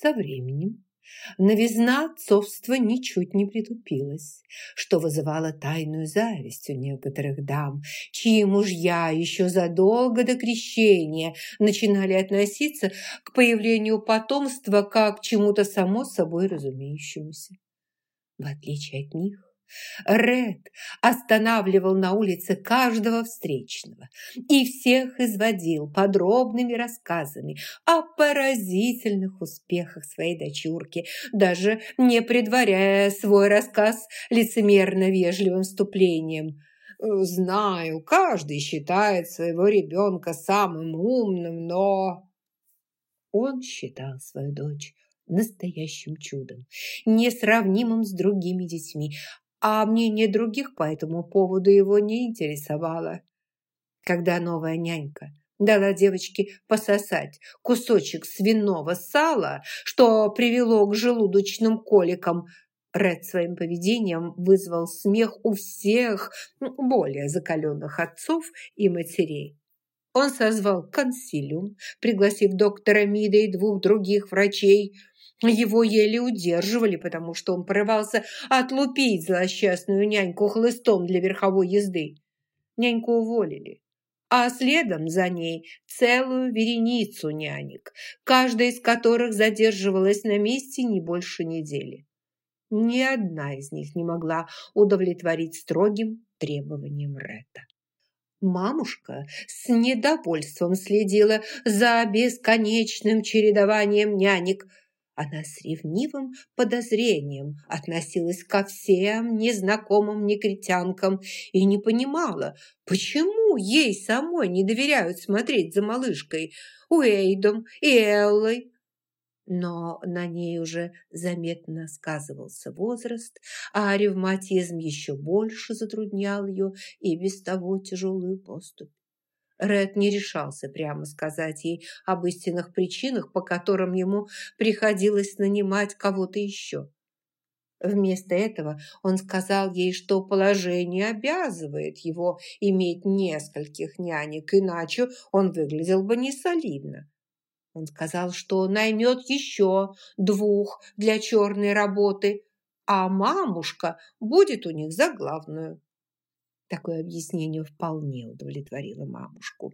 Со временем новизна отцовства ничуть не притупилась, что вызывало тайную зависть у некоторых дам, чьи мужья еще задолго до крещения начинали относиться к появлению потомства как к чему-то само собой разумеющемуся. В отличие от них, Ред останавливал на улице каждого встречного и всех изводил подробными рассказами о поразительных успехах своей дочурки, даже не предваряя свой рассказ лицемерно вежливым вступлением. «Знаю, каждый считает своего ребенка самым умным, но...» Он считал свою дочь настоящим чудом, несравнимым с другими детьми, а мнение других по этому поводу его не интересовало. Когда новая нянька дала девочке пососать кусочек свиного сала, что привело к желудочным коликам, Ред своим поведением вызвал смех у всех более закаленных отцов и матерей. Он созвал консилиум, пригласив доктора Мида и двух других врачей – его еле удерживали, потому что он порывался отлупить злосчастную няньку хлыстом для верховой езды. Няньку уволили, а следом за ней целую вереницу нянек, каждая из которых задерживалась на месте не больше недели. Ни одна из них не могла удовлетворить строгим требованиям Ретта. Мамушка с недовольством следила за бесконечным чередованием нянек – она с ревнивым подозрением относилась ко всем незнакомым негритянкам и не понимала, почему ей самой не доверяют смотреть за малышкой, Уэйдом и Эллой. Но на ней уже заметно сказывался возраст, а ревматизм еще больше затруднял ее и без того тяжелую поступь. Ред не решался прямо сказать ей об истинных причинах, по которым ему приходилось нанимать кого-то еще. Вместо этого он сказал ей, что положение обязывает его иметь нескольких нянек, иначе он выглядел бы несолидно. Он сказал, что наймет еще двух для черной работы, а мамушка будет у них за главную. Такое объяснение вполне удовлетворило мамушку.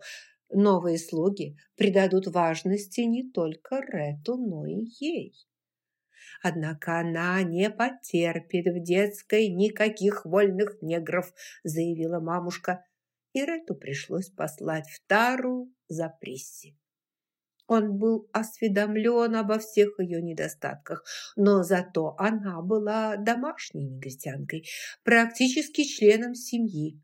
Новые слуги придадут важности не только Рету, но и ей. Однако она не потерпит в детской никаких вольных негров, заявила мамушка, и Рету пришлось послать в Тару за Присси. Он был осведомлен обо всех ее недостатках, но зато она была домашней негритянкой, практически членом семьи.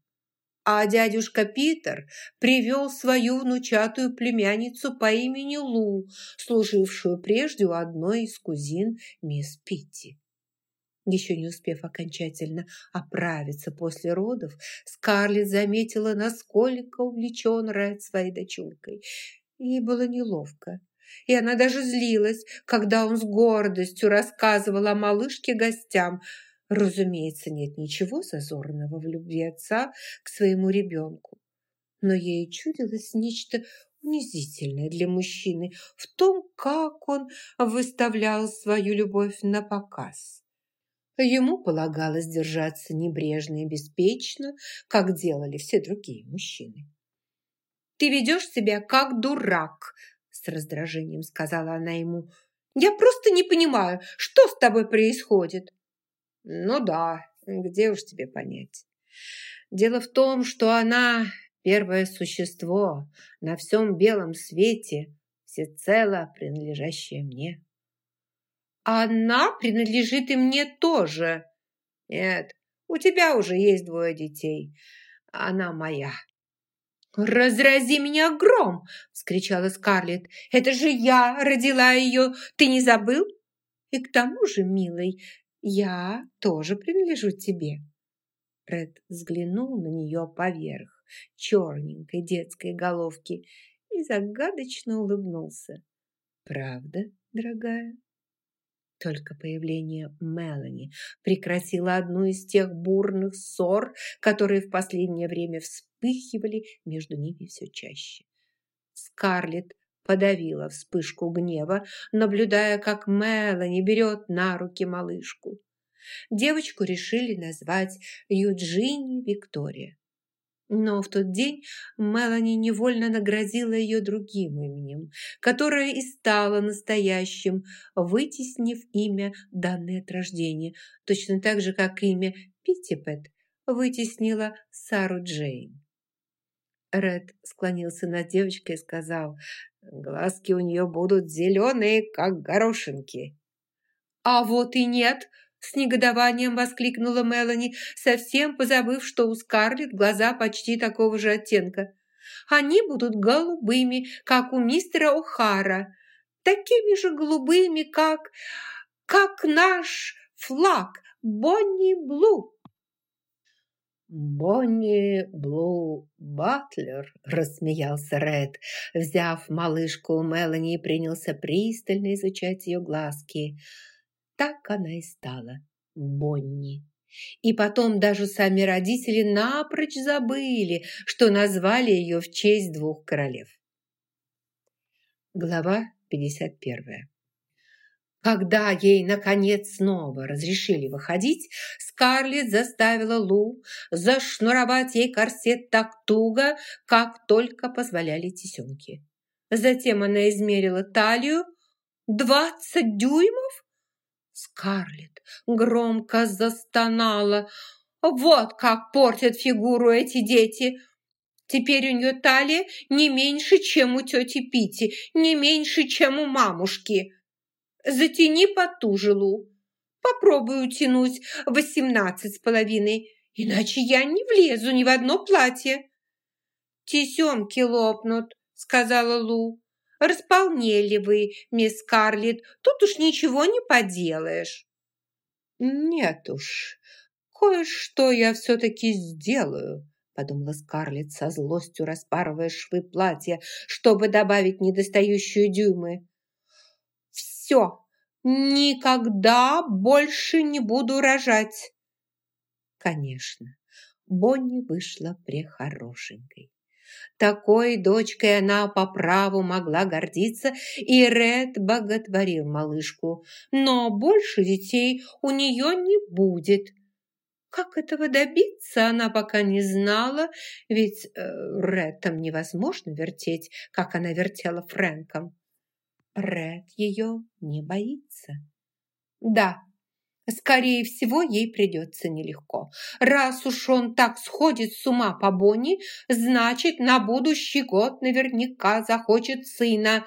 А дядюшка Питер привел свою внучатую племянницу по имени Лу, служившую прежде у одной из кузин мисс Питти. Еще не успев окончательно оправиться после родов, Скарлетт заметила, насколько увлечен Ред своей дочуркой. Ей было неловко. И она даже злилась, когда он с гордостью рассказывал о малышке гостям. Разумеется, нет ничего зазорного в любви отца к своему ребенку. Но ей чудилось нечто унизительное для мужчины в том, как он выставлял свою любовь на показ. Ему полагалось держаться небрежно и беспечно, как делали все другие мужчины. Ты ведешь себя как дурак, с раздражением сказала она ему. Я просто не понимаю, что с тобой происходит. Ну да, где уж тебе понять. Дело в том, что она первое существо на всем белом свете, всецело принадлежащее мне. Она принадлежит и мне тоже. Нет, у тебя уже есть двое детей. Она моя. «Разрази меня гром!» – вскричала Скарлетт. «Это же я родила ее! Ты не забыл? И к тому же, милый, я тоже принадлежу тебе». Ред взглянул на нее поверх черненькой детской головки и загадочно улыбнулся. «Правда, дорогая?» Только появление Мелани прекратило одну из тех бурных ссор, которые в последнее время вспыхивали между ними все чаще. Скарлетт подавила вспышку гнева, наблюдая, как Мелани берет на руки малышку. Девочку решили назвать Юджини Виктория. Но в тот день Мелани невольно наградила ее другим именем, которое и стало настоящим, вытеснив имя, данное от рождения, точно так же, как имя Питтипет вытеснило Сару Джейн. Ред склонился над девочкой и сказал, «Глазки у нее будут зеленые, как горошинки». «А вот и нет!» С негодованием воскликнула Мелани, совсем позабыв, что у Скарлетт глаза почти такого же оттенка. «Они будут голубыми, как у мистера О'Хара, такими же голубыми, как... как наш флаг Бонни Блу». «Бонни Блу Батлер», – рассмеялся Ред, взяв малышку у Мелани и принялся пристально изучать ее глазки – так она и стала Бонни. И потом даже сами родители напрочь забыли, что назвали ее в честь двух королев. Глава 51. Когда ей, наконец, снова разрешили выходить, Скарлетт заставила Лу зашнуровать ей корсет так туго, как только позволяли тесемки. Затем она измерила талию. «Двадцать дюймов?» Скарлетт громко застонала. «Вот как портят фигуру эти дети!» Теперь у нее талия не меньше, чем у тети Пити, не меньше, чем у мамушки. Затяни потуже, Лу. Попробуй утянуть восемнадцать с половиной, иначе я не влезу ни в одно платье. Тесемки лопнут, сказала Лу. Располнели вы, мисс Карлетт, тут уж ничего не поделаешь». «Нет уж, кое-что я все-таки сделаю», подумала Скарлетт со злостью, распарывая швы платья, чтобы добавить недостающие дюймы. «Все, никогда больше не буду рожать!» Конечно, Бонни вышла прехорошенькой. Такой дочкой она по праву могла гордиться, и Ред боготворил малышку. Но больше детей у нее не будет. Как этого добиться, она пока не знала, ведь э, Редом невозможно вертеть, как она вертела Фрэнком. Ред ее не боится. Да, Скорее всего, ей придется нелегко. Раз уж он так сходит с ума по Бонни, значит, на будущий год наверняка захочет сына.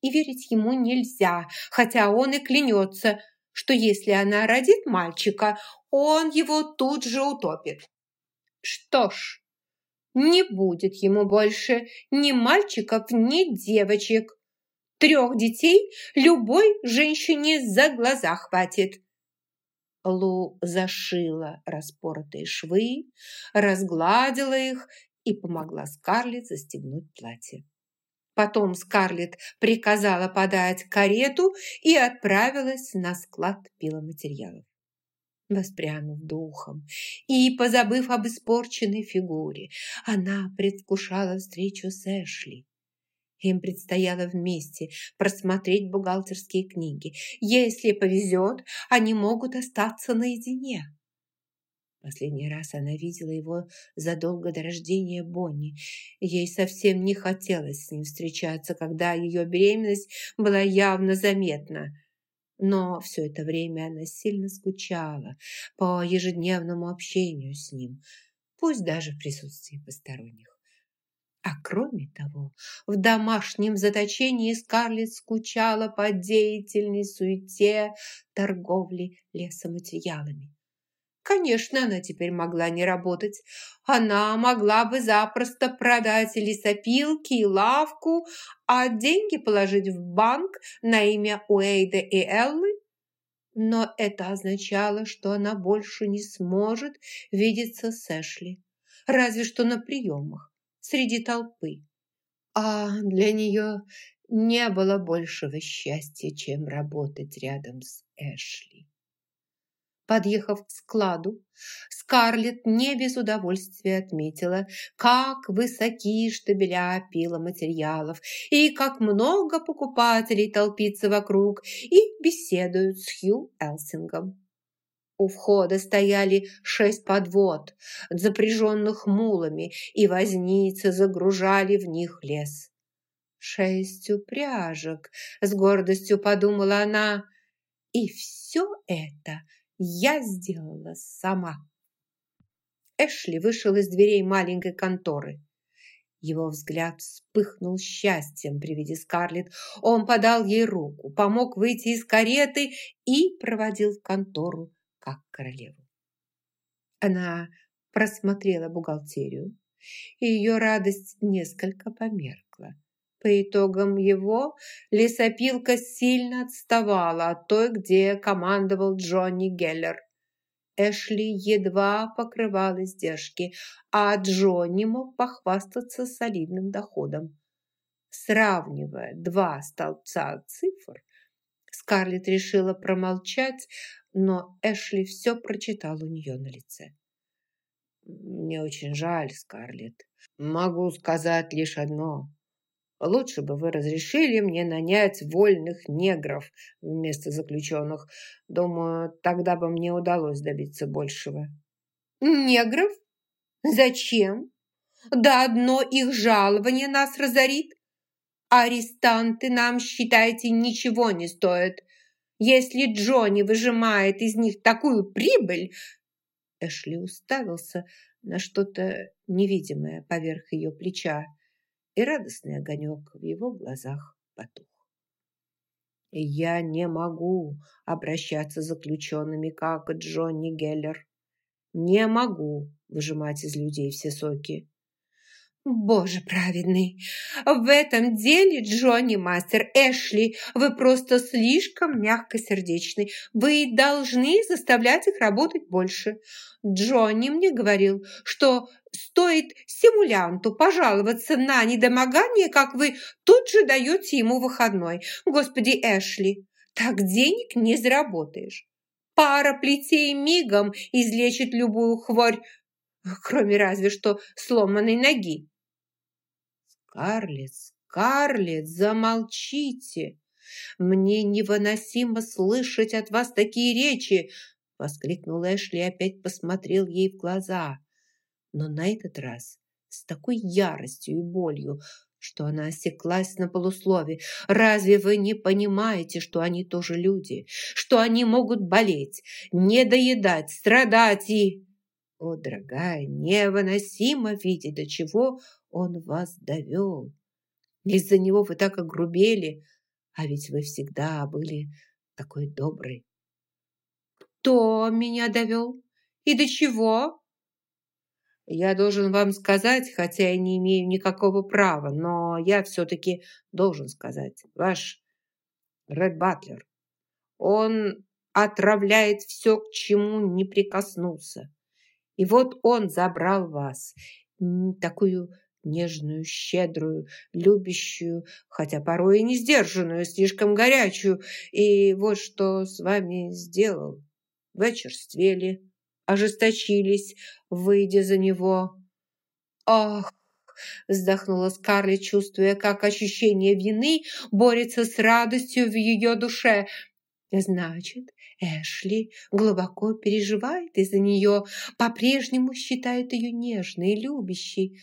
И верить ему нельзя, хотя он и клянется, что если она родит мальчика, он его тут же утопит. Что ж, не будет ему больше ни мальчиков, ни девочек. Трех детей любой женщине за глаза хватит. Лу зашила распоротые швы, разгладила их и помогла Скарлетт застегнуть платье. Потом Скарлетт приказала подать карету и отправилась на склад пиломатериалов. Воспрянув духом и позабыв об испорченной фигуре, она предвкушала встречу с Эшли. Им предстояло вместе просмотреть бухгалтерские книги. Если повезет, они могут остаться наедине. Последний раз она видела его задолго до рождения Бонни. Ей совсем не хотелось с ним встречаться, когда ее беременность была явно заметна. Но все это время она сильно скучала по ежедневному общению с ним, пусть даже в присутствии посторонних. А кроме того, в домашнем заточении Скарлетт скучала по деятельной суете торговли лесоматериалами. Конечно, она теперь могла не работать. Она могла бы запросто продать лесопилки и лавку, а деньги положить в банк на имя Уэйда и Эллы. Но это означало, что она больше не сможет видеться с Эшли, разве что на приемах среди толпы. А для нее не было большего счастья, чем работать рядом с Эшли. Подъехав к складу, Скарлетт не без удовольствия отметила, как высоки штабеля пиломатериалов и как много покупателей толпится вокруг и беседуют с Хью Элсингом. У входа стояли шесть подвод, запряженных мулами, и возницы загружали в них лес. «Шесть упряжек», — с гордостью подумала она, — «и все это я сделала сама». Эшли вышел из дверей маленькой конторы. Его взгляд вспыхнул счастьем при виде Скарлетт. Он подал ей руку, помог выйти из кареты и проводил в контору как королеву. Она просмотрела бухгалтерию, и ее радость несколько померкла. По итогам его лесопилка сильно отставала от той, где командовал Джонни Геллер. Эшли едва покрывал издержки, а Джонни мог похвастаться солидным доходом. Сравнивая два столбца цифр, Скарлетт решила промолчать, но Эшли все прочитал у нее на лице. «Мне очень жаль, Скарлетт. Могу сказать лишь одно. Лучше бы вы разрешили мне нанять вольных негров вместо заключенных. Думаю, тогда бы мне удалось добиться большего». «Негров? Зачем? Да одно их жалование нас разорит. Арестанты нам, считайте, ничего не стоят. Если Джонни выжимает из них такую прибыль...» Эшли уставился на что-то невидимое поверх ее плеча, и радостный огонек в его глазах потух. «Я не могу обращаться с заключенными, как Джонни Геллер. Не могу выжимать из людей все соки. «Боже праведный! В этом деле, Джонни Мастер Эшли, вы просто слишком мягкосердечны. Вы должны заставлять их работать больше. Джонни мне говорил, что стоит симулянту пожаловаться на недомогание, как вы тут же даете ему выходной. Господи, Эшли, так денег не заработаешь. Пара плетей мигом излечит любую хворь, кроме разве что сломанной ноги. «Скарлетт, Скарлетт, замолчите! Мне невыносимо слышать от вас такие речи!» Воскликнул Эшли и опять посмотрел ей в глаза. Но на этот раз с такой яростью и болью, что она осеклась на полуслове. «Разве вы не понимаете, что они тоже люди? Что они могут болеть, недоедать, страдать и...» «О, дорогая, невыносимо видеть, до чего он вас довел. Из-за него вы так огрубели, а ведь вы всегда были такой добрый. Кто меня довел? И до чего? Я должен вам сказать, хотя и не имею никакого права, но я все-таки должен сказать. Ваш Ред Батлер, он отравляет все, к чему не прикоснулся. И вот он забрал вас, такую нежную, щедрую, любящую, хотя порой и не сдержанную, слишком горячую. И вот что с вами сделал. Вы очерствели, ожесточились, выйдя за него. «Ах!» – вздохнула Скарлетт, чувствуя, как ощущение вины борется с радостью в ее душе. «Значит, Эшли глубоко переживает из-за нее, по-прежнему считает ее нежной и любящей».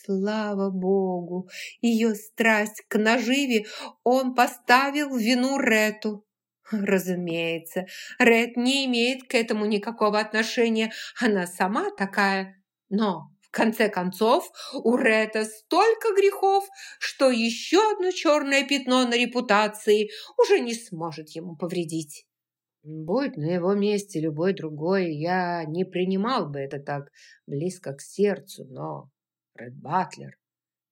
Слава Богу! Ее страсть к наживе он поставил в вину Рету. Разумеется, Ред не имеет к этому никакого отношения. Она сама такая. Но, в конце концов, у Рета столько грехов, что еще одно черное пятно на репутации уже не сможет ему повредить. Будь на его месте любой другой, я не принимал бы это так близко к сердцу, но Ред Батлер.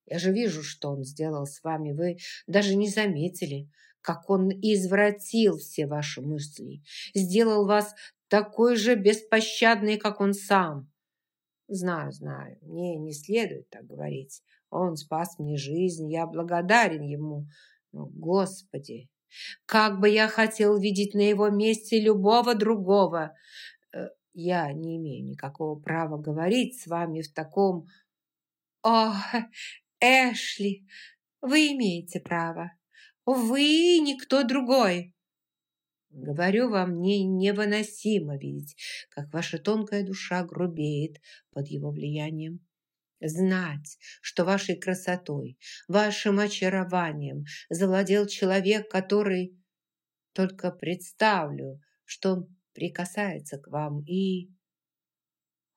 Я же вижу, что он сделал с вами. Вы даже не заметили, как он извратил все ваши мысли. Сделал вас такой же беспощадной, как он сам. Знаю, знаю, мне не следует так говорить. Он спас мне жизнь, я благодарен ему. Но, Господи, Как бы я хотел видеть на его месте любого другого. Э, я не имею никакого права говорить с вами в таком... О, Эшли, вы имеете право. Вы никто другой. Говорю вам, мне невыносимо видеть, как ваша тонкая душа грубеет под его влиянием. Знать, что вашей красотой, вашим очарованием завладел человек, который... Только представлю, что он прикасается к вам и...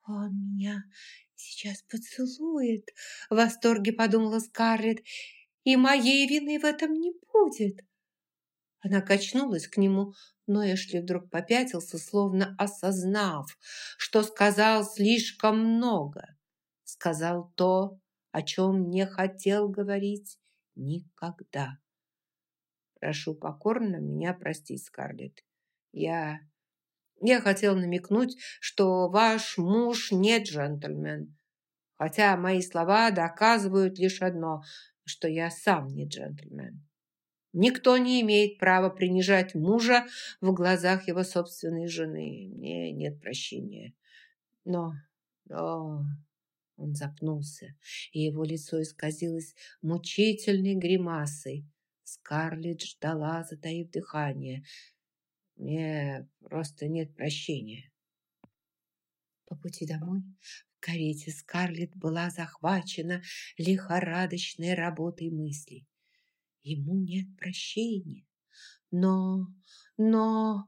«Он меня сейчас поцелует», — в восторге подумала Скарлетт, «и моей вины в этом не будет». Она качнулась к нему, но Эшли вдруг попятился, словно осознав, что сказал слишком много. Сказал то, о чем не хотел говорить никогда. «Прошу покорно меня простить, Скарлетт. Я... я хотел намекнуть, что ваш муж не джентльмен, хотя мои слова доказывают лишь одно, что я сам не джентльмен». Никто не имеет права принижать мужа в глазах его собственной жены. Мне нет прощения. Но, но... Он запнулся, и его лицо исказилось мучительной гримасой. Скарлетт ждала, затаив дыхание. Мне просто нет прощения. По пути домой в карете Скарлетт была захвачена лихорадочной работой мыслей. Ему нет прощения. Но, но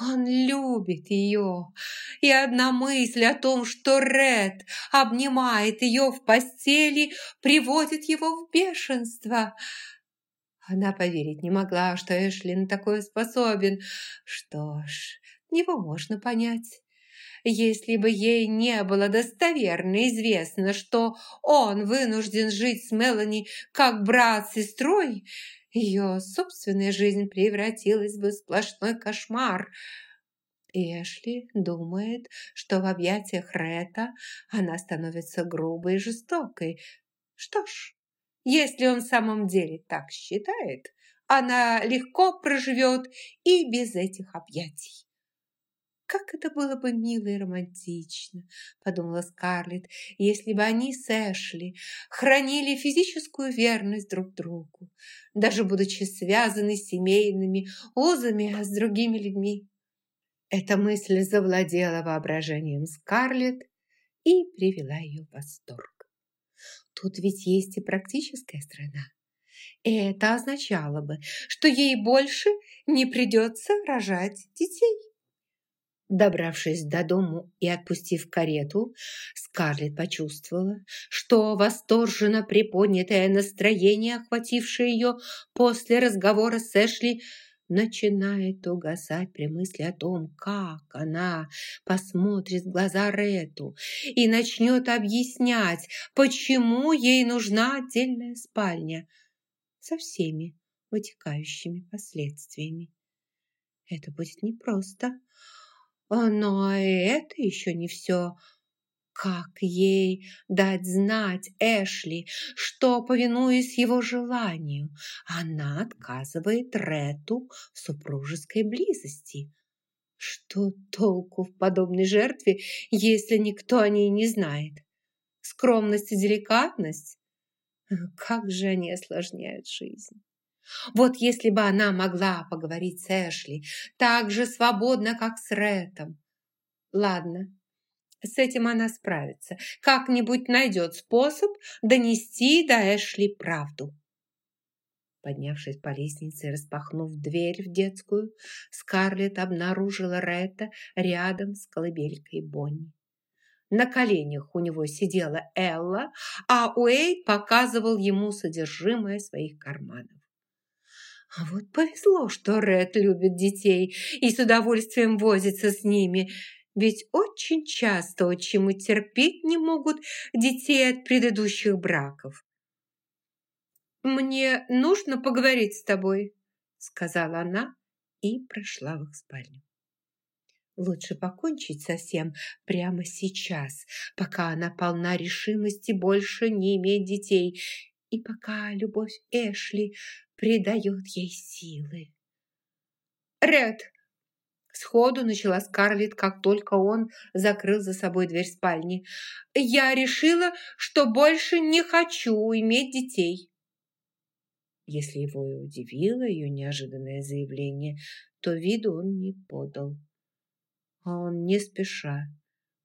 он любит ее. И одна мысль о том, что Ред обнимает ее в постели, приводит его в бешенство. Она поверить не могла, что Эшли на такое способен. Что ж, его можно понять. Если бы ей не было достоверно известно, что он вынужден жить с Мелани как брат с сестрой, ее собственная жизнь превратилась бы в сплошной кошмар. Эшли думает, что в объятиях Рета она становится грубой и жестокой. Что ж, если он в самом деле так считает, она легко проживет и без этих объятий. «Как это было бы мило и романтично», – подумала Скарлетт, «если бы они с Эшли хранили физическую верность друг другу, даже будучи связаны семейными узами с другими людьми». Эта мысль завладела воображением Скарлетт и привела ее в восторг. Тут ведь есть и практическая сторона. Это означало бы, что ей больше не придется рожать детей. Добравшись до дому и отпустив карету, Скарлетт почувствовала, что восторженно приподнятое настроение, охватившее ее после разговора с Эшли, начинает угасать при мысли о том, как она посмотрит в глаза Рету и начнет объяснять, почему ей нужна отдельная спальня со всеми вытекающими последствиями. Это будет непросто, но это еще не все. Как ей дать знать Эшли, что, повинуясь его желанию, она отказывает Рету в супружеской близости? Что толку в подобной жертве, если никто о ней не знает? Скромность и деликатность? Как же они осложняют жизнь? Вот если бы она могла поговорить с Эшли так же свободно, как с Рэтом. Ладно, с этим она справится. Как-нибудь найдет способ донести до Эшли правду. Поднявшись по лестнице и распахнув дверь в детскую, Скарлетт обнаружила Ретта рядом с колыбелькой Бонни. На коленях у него сидела Элла, а Уэйд показывал ему содержимое своих карманов. А вот повезло, что Ред любит детей и с удовольствием возится с ними, ведь очень часто отчимы терпеть не могут детей от предыдущих браков. «Мне нужно поговорить с тобой», — сказала она и прошла в их спальню. Лучше покончить со всем прямо сейчас, пока она полна решимости больше не иметь детей, и пока любовь Эшли придает ей силы. Ред!» Сходу начала Скарлетт, как только он закрыл за собой дверь спальни. «Я решила, что больше не хочу иметь детей». Если его и удивило ее неожиданное заявление, то виду он не подал. А он не спеша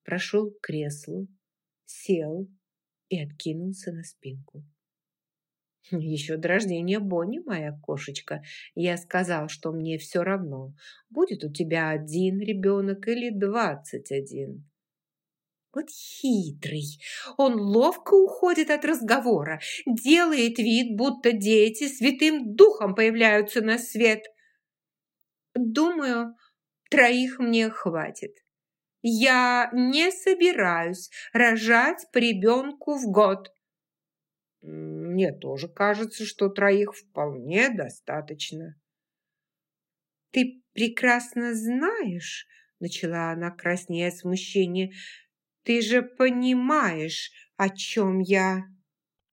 прошел к креслу, сел и откинулся на спинку. Еще до рождения Бонни, моя кошечка, я сказал, что мне все равно, будет у тебя один ребенок или двадцать один. Вот хитрый. Он ловко уходит от разговора, делает вид, будто дети святым духом появляются на свет. Думаю, троих мне хватит. Я не собираюсь рожать по ребенку в год. Мне тоже кажется, что троих вполне достаточно. Ты прекрасно знаешь, начала она краснея от смущения, ты же понимаешь, о чем я.